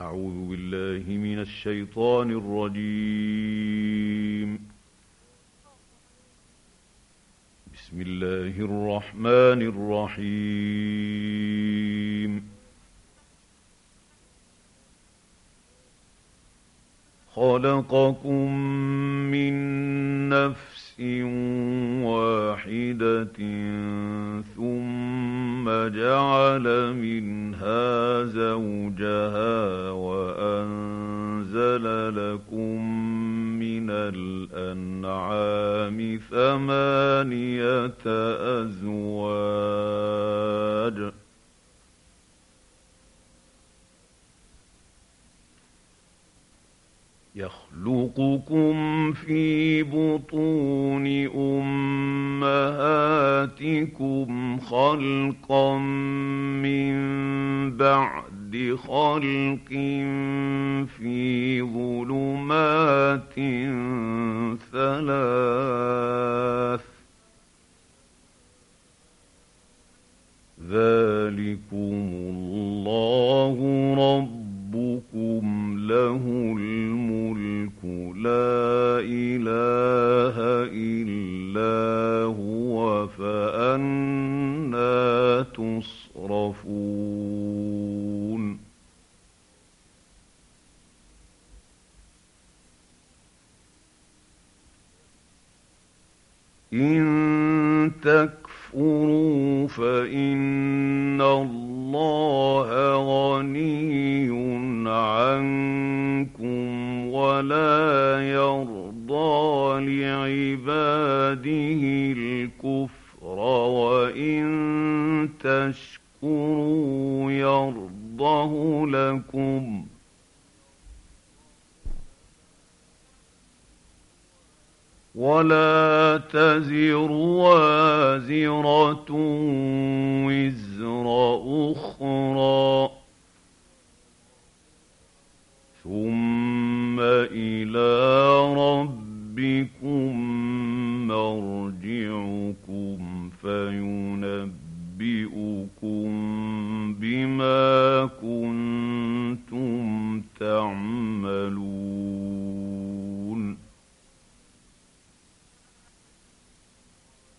أعوذ بالله من الشيطان الرجيم. بسم الله الرحمن الرحيم. خلقكم من نفس واحدة ثم جعل منها زوجها وأنزل لكم من الأنعام ثمانية أزواج يخلقكم في بطون أمهاتكم خلقا من بعد خلق في ظلمات ثلاث. ذلكم الله ربكم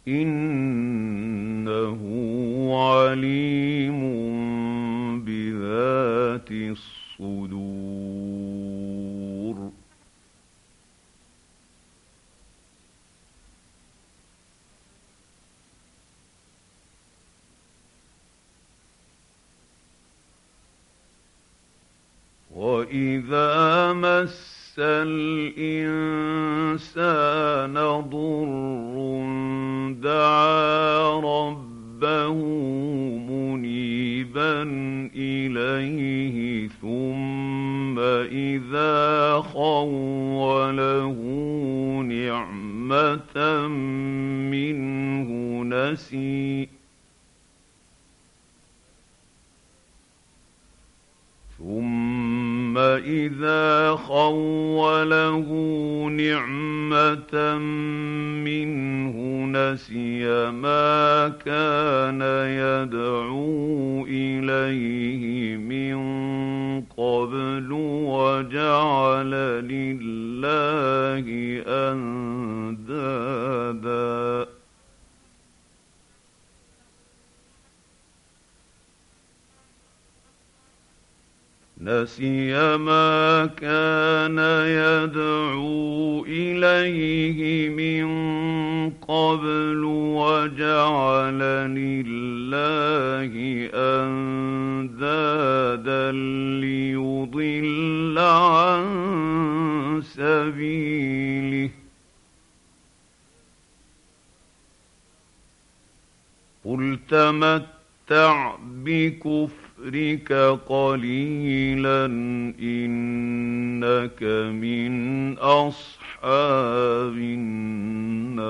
إنه أندادا نسي ما كان يدعو إليه من قبل وجعل لله أندادا ليضل عن سبيله. قل تمتع بكفر كفرك قليلا إنك من أصحاب النار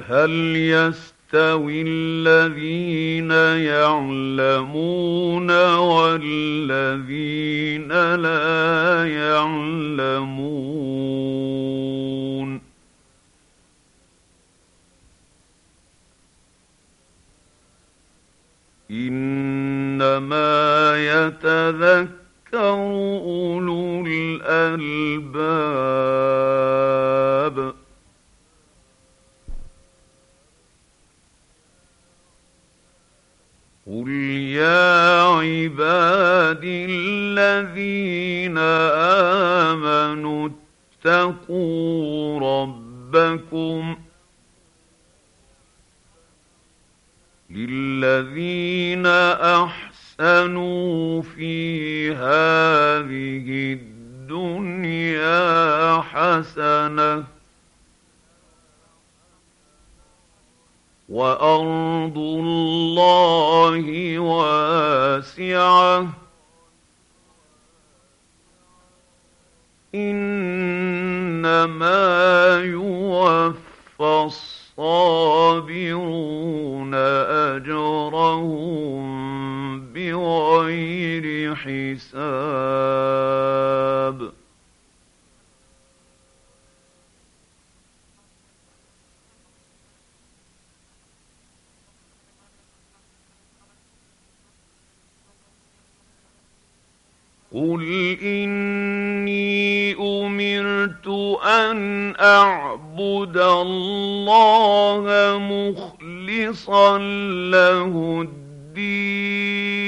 هل يستوي الذين يعلمون والذين لا يعلمون؟ إنما يتذكر أولو الألباب. قل يا عبادي الذين امنوا اتقوا ربكم للذين احسنوا في هذه الدنيا حسنه وأرض الله واسعة. إنما يوفى الصابرون أجرهم اعبد الله مخلصا له الدين.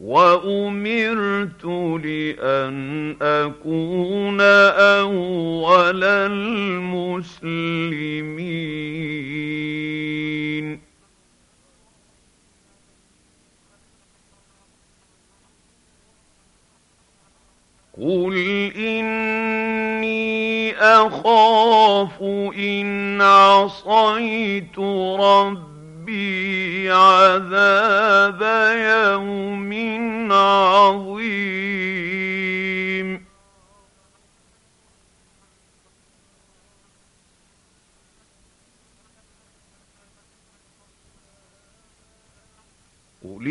وأمرت لأن أكون أول المسلمين. عصيت ربي عذاب يوم عظيم. قل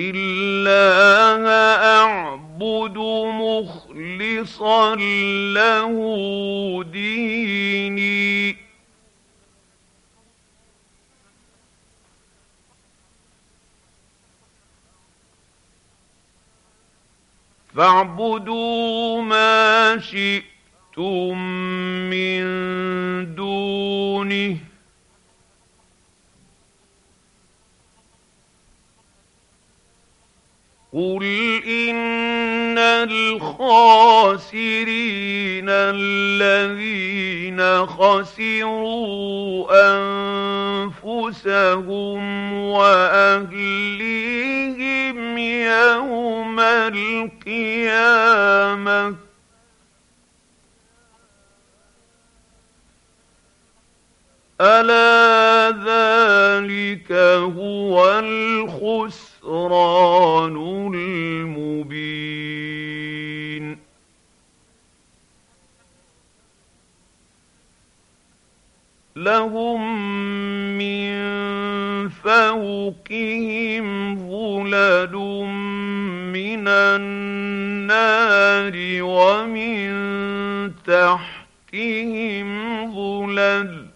فاعبدوا ما شئتم من دونه. قل ان الخاسرين الذين خسروا انفسهم واهليهم يوم القيامة. ألا ذلك هو الخسران المبين. لهم من فوقهم ظلل النار ومن تحتهم ظلل.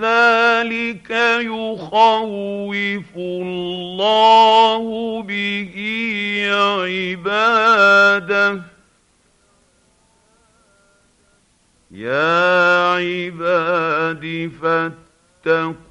ذلك يخوف الله به عباده. يا عباد فاتقون.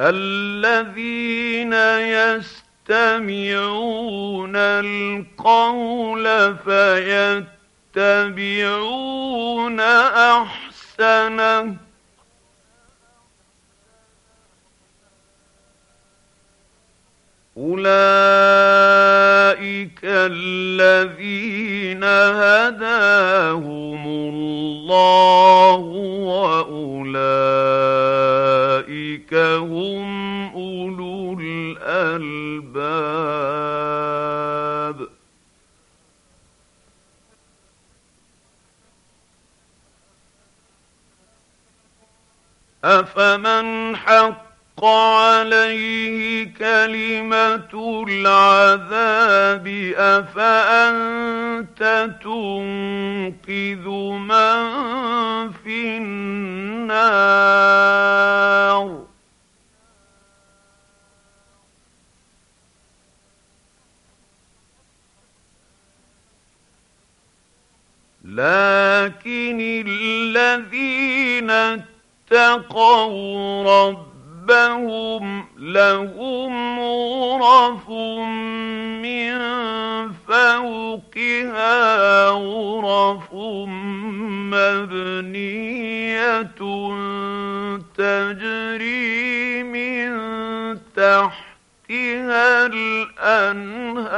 الذين يستمعون القول فيتبعون أحسنه. أولئك الذين هداهم الله وأولئك هم أولو الألباب. أفمن حق حق عليه كلمة العذاب أفأنت تنقذ من في النار؟ لكن الذين اتقوا ربهم ربهم لهم غرف من فوقها غرف مبنية تجري من تحتها الأنهار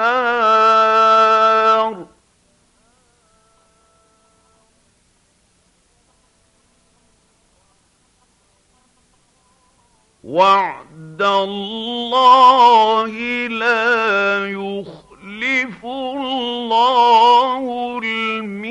وعد الله لا يخلف الله الميعاد.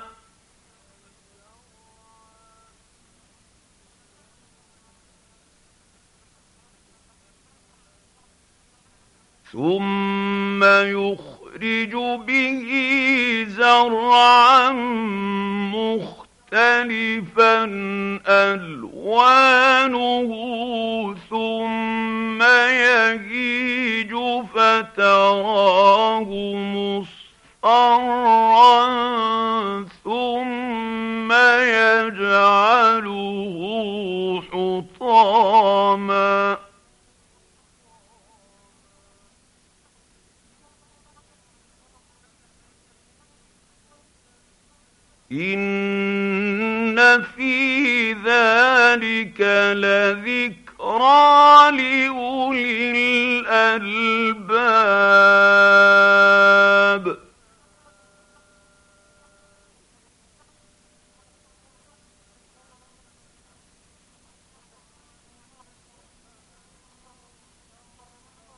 ثم يخرج به زرعا مختلفا ألوانه ثم يهيج فتراه مصفرا ثم يجعله حطاما. إن في ذلك لذكرى لأولي الألباب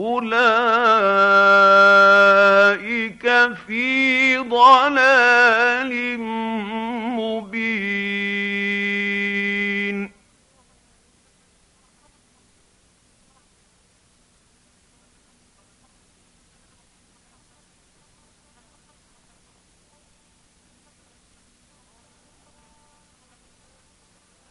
أولئك في ضلال مبين.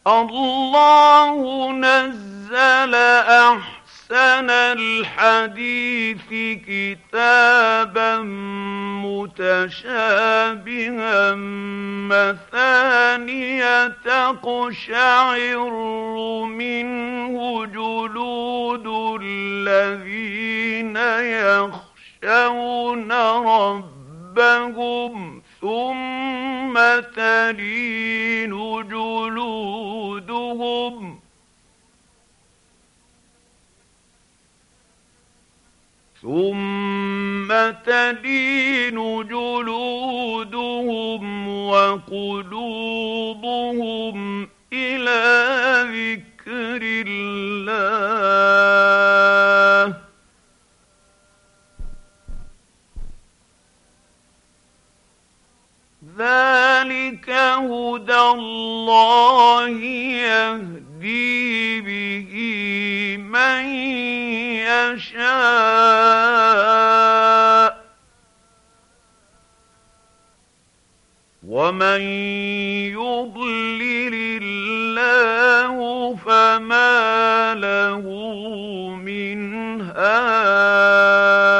الله نزل أحسن أحسن الحديث كتابا متشابها مثانية تقشعر منه جلود الذين يخشون ربهم ثم تلين جلودهم. ثم تلين جلودهم وقلوبهم إلى ذكر الله ذلك هدى الله يهدي به من يشاء ومن يضلل الله فما له من هاد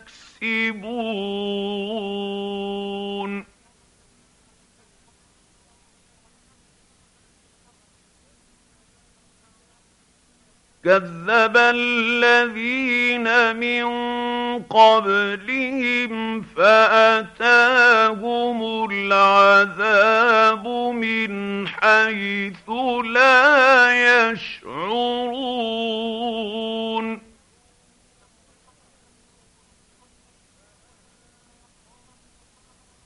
يكسبون كذب الذين من قبلهم فاتاهم العذاب من حيث لا يشعرون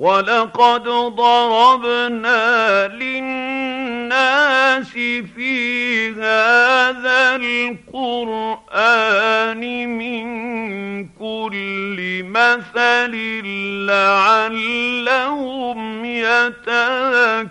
ولقد ضربنا للناس في هذا القرآن من كل مثل لعلهم يتذكرون.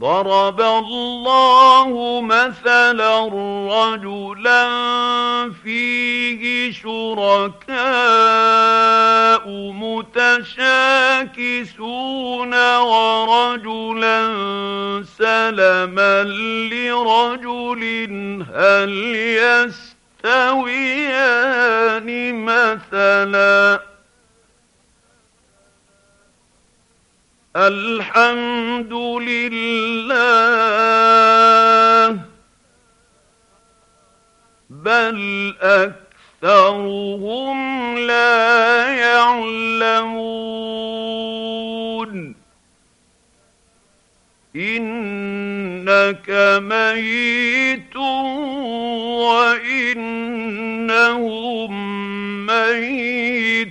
ضرب الله مثلا رجلا فيه شركاء متشاكسون ورجلا سلما لرجل هل يستويان مثلا؟ الحمد لله بل أكثرهم لا يعلمون. إنك ميت وإنهم ميتون.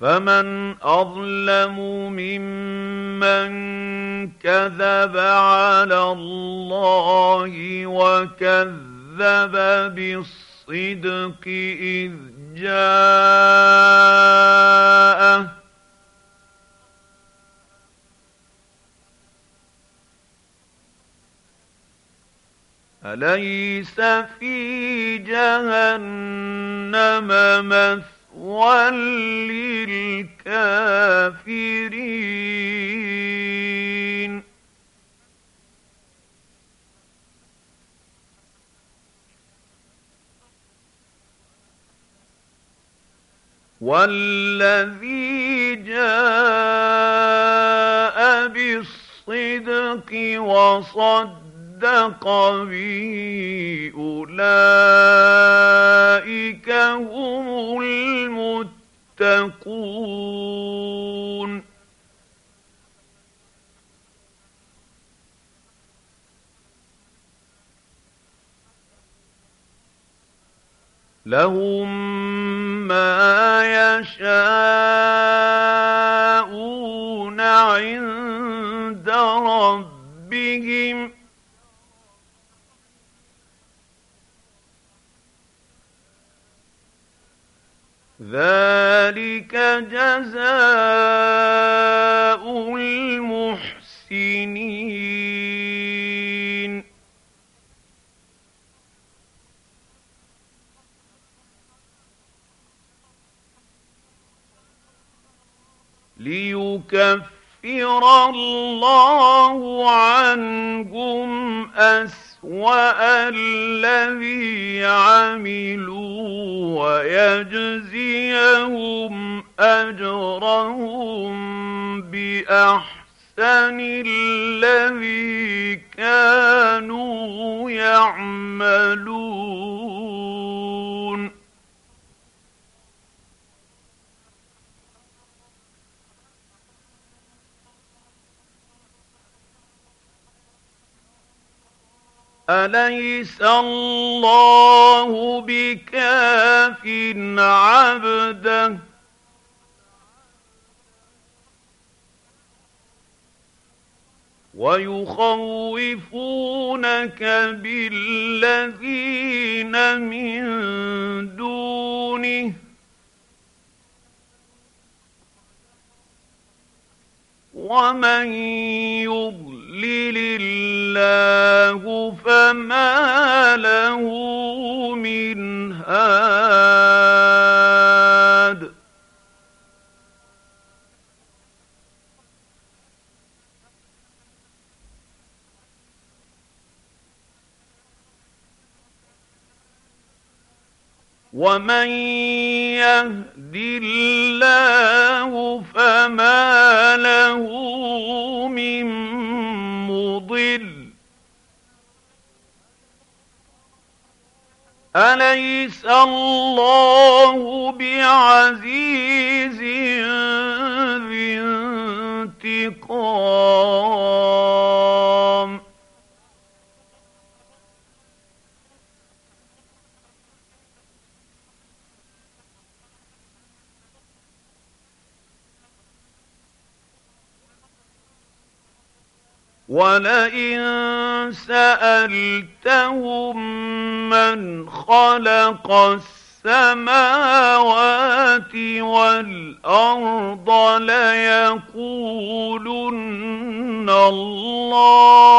فمن اظلم ممن كذب على الله وكذب بالصدق اذ جاءه اليس في جهنم مثل وللكافرين. والذي جاء بالصدق وصد صدق به أولئك هم المتقون. لهم ما يشاءون عند ربهم. ذلك جزاء المحسنين. ليكفر الله عنهم أسرا وَالَّذِي عَمِلُوا وَيَجْزِيَهُمْ أَجْرَهُم بِأَحْسَنِ الَّذِي كَانُوا يَعْمَلُونَ أليس الله بكاف عبده؟ ويخوفونك بالذين من دونه. ومن يضلل الله فما له من هاد ومن يهد الله فما له من مضل. أليس الله بعزيز ذي انتقام؟ ولئن سألتهم من خلق السماوات والأرض ليقولن الله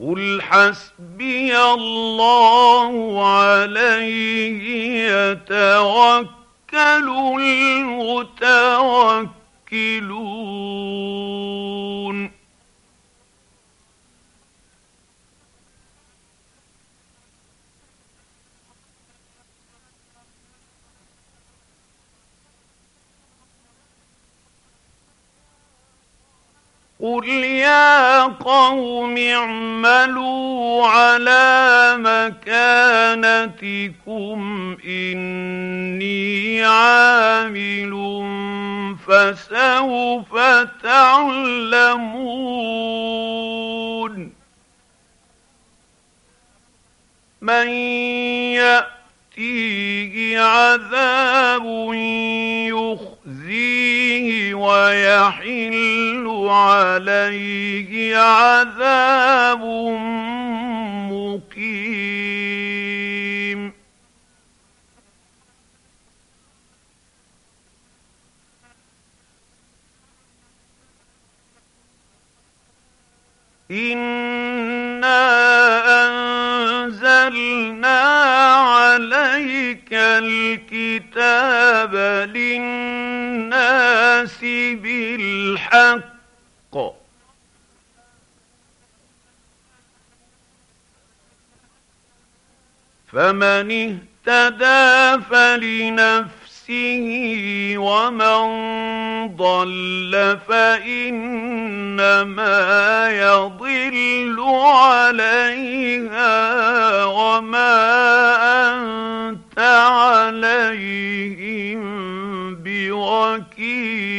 قل حسبي الله عليه يتوكل المتوكلون قل يا قوم اعملوا على مكانتكم اني عامل فسوف تعلمون من ياتيه عذاب يخزيه ويحل عليه عذاب مقيم. إنا أنزلنا عليك الكتاب للناس بالحق فمن اهتدى فلنفسه ومن ضل فإنما يضل عليها وما أنت عليهم بوكيل.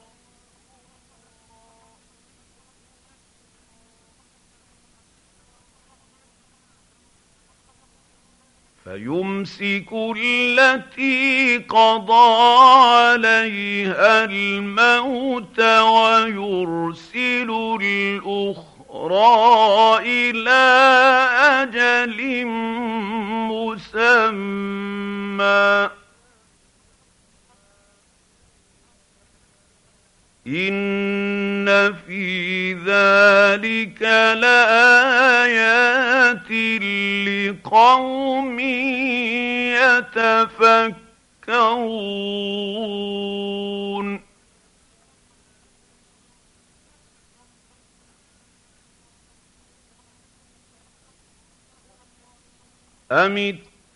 فيمسك التي قضى عليها الموت ويرسل الأخرى إلى أجل مسمى. في ذلك لآيات لقوم يتفكرون. أم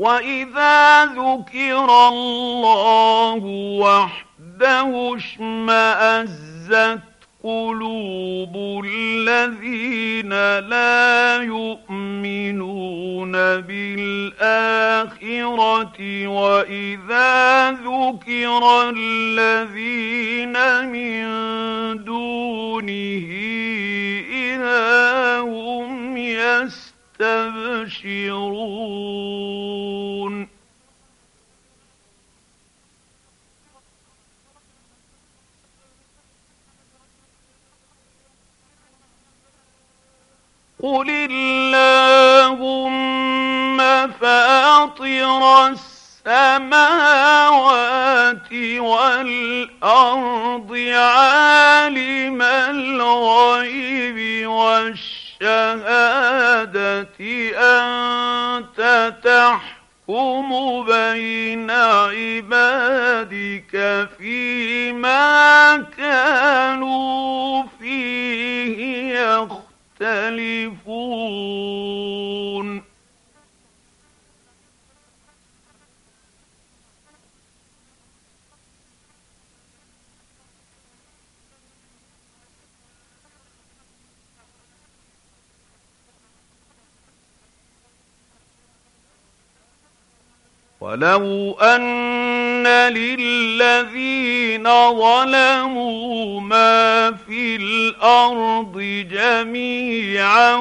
واذا ذكر الله وحده اشمازت قلوب الذين لا يؤمنون بالاخره واذا ذكر الذين من دونه اذا هم يستبشرون قل اللهم فاطر السماوات والارض عالم الغيب والشهاده انت تحكم بين عبادك فيما كانوا فيه يختلفون. ولو أن للذين ظلموا ما في الأرض جميعا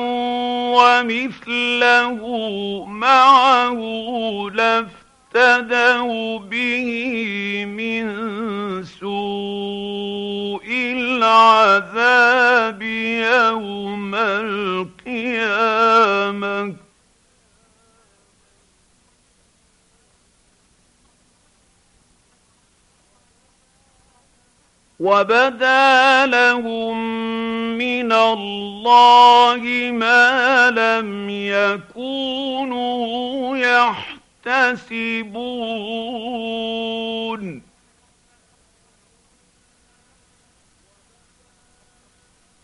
ومثله معه لافتدوا به من سوء العذاب يوم القيامه وبدا لهم من الله ما لم يكونوا يحتسبون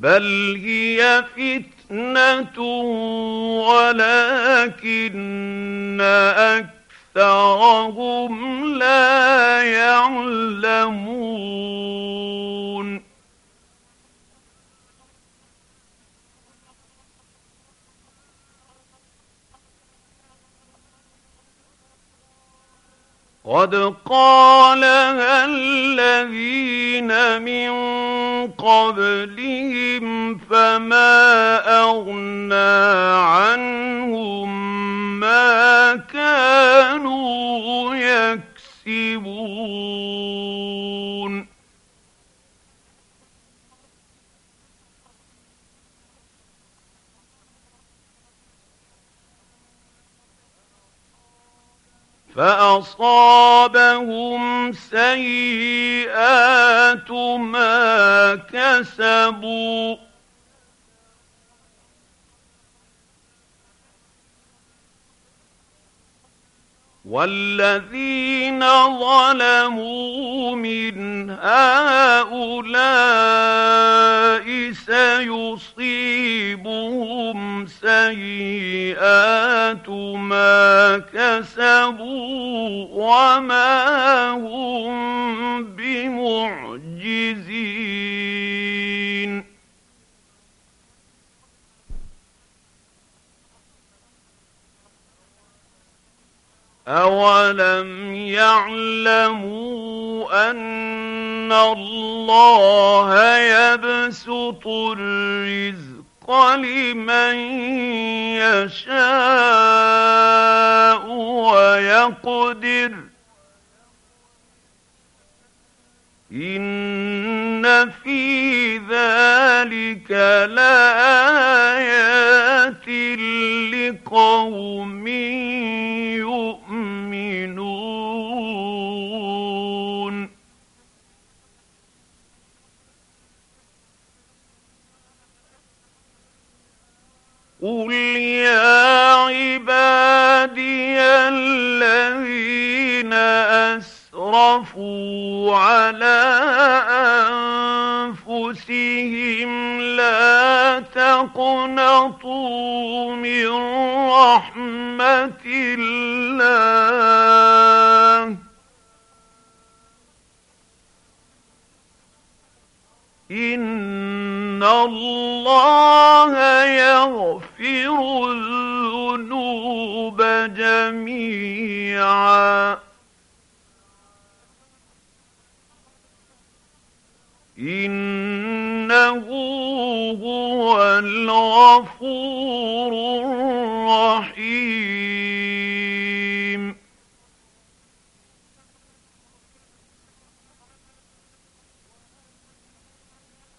بل هي فتنة ولكن أكثرهم لا يعلمون قد قالها الذين من قبلهم فما أغنى عنهم ما كانوا يكسبون. فأصابهم سيئات ما كسبوا. والذين ظلموا من هؤلاء سيصيبهم سيئات ما كسبوا وما هم بمعجزين. أولم يعلموا أن الله يبسط الرزق لمن يشاء ويقدر. إن في ذلك لآيات لقوم قل يا عبادي الذين أسرفوا على أنفسهم لا تقنطوا من رحمة الله إن الله يغفر الذنوب جميعا. إنه هو الغفور الرحيم.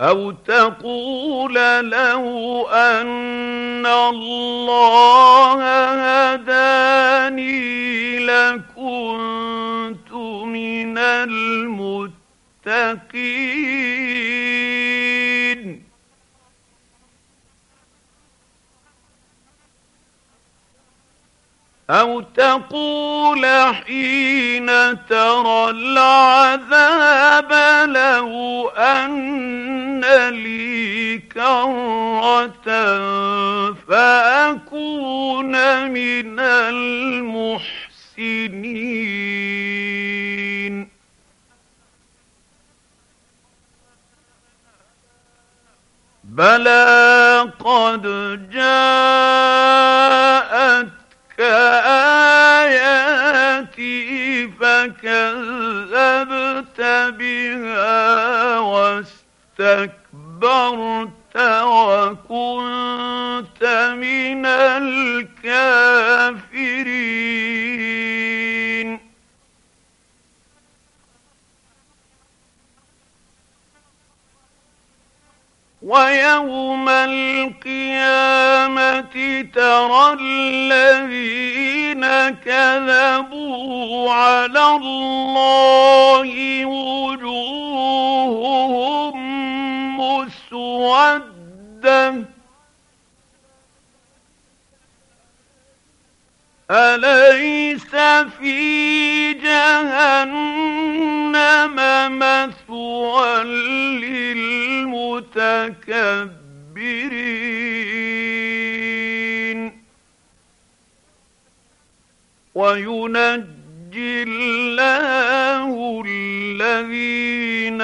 أو تقول لو أن الله هداني لكنت من المتقين. أو تقول حين ترى العذاب لو أن لي كرة فأكون من المحسنين. بلى قد جاءت آياتي فكذبت بها واستكبرت وكنت من الكافرين. ويوم القيامة ترى الذين كذبوا على الله وجوههم مسودة. أليس في جهنم مثوى للمتكبرين؟ وينجي الله الذين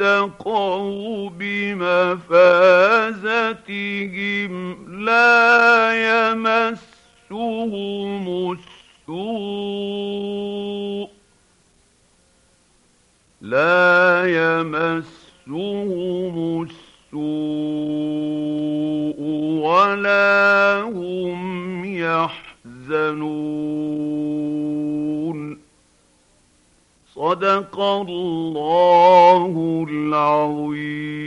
اتقوا بمفازتهم لا يمس يمسهم السوء لا يمسهم السوء ولا هم يحزنون صدق الله العظيم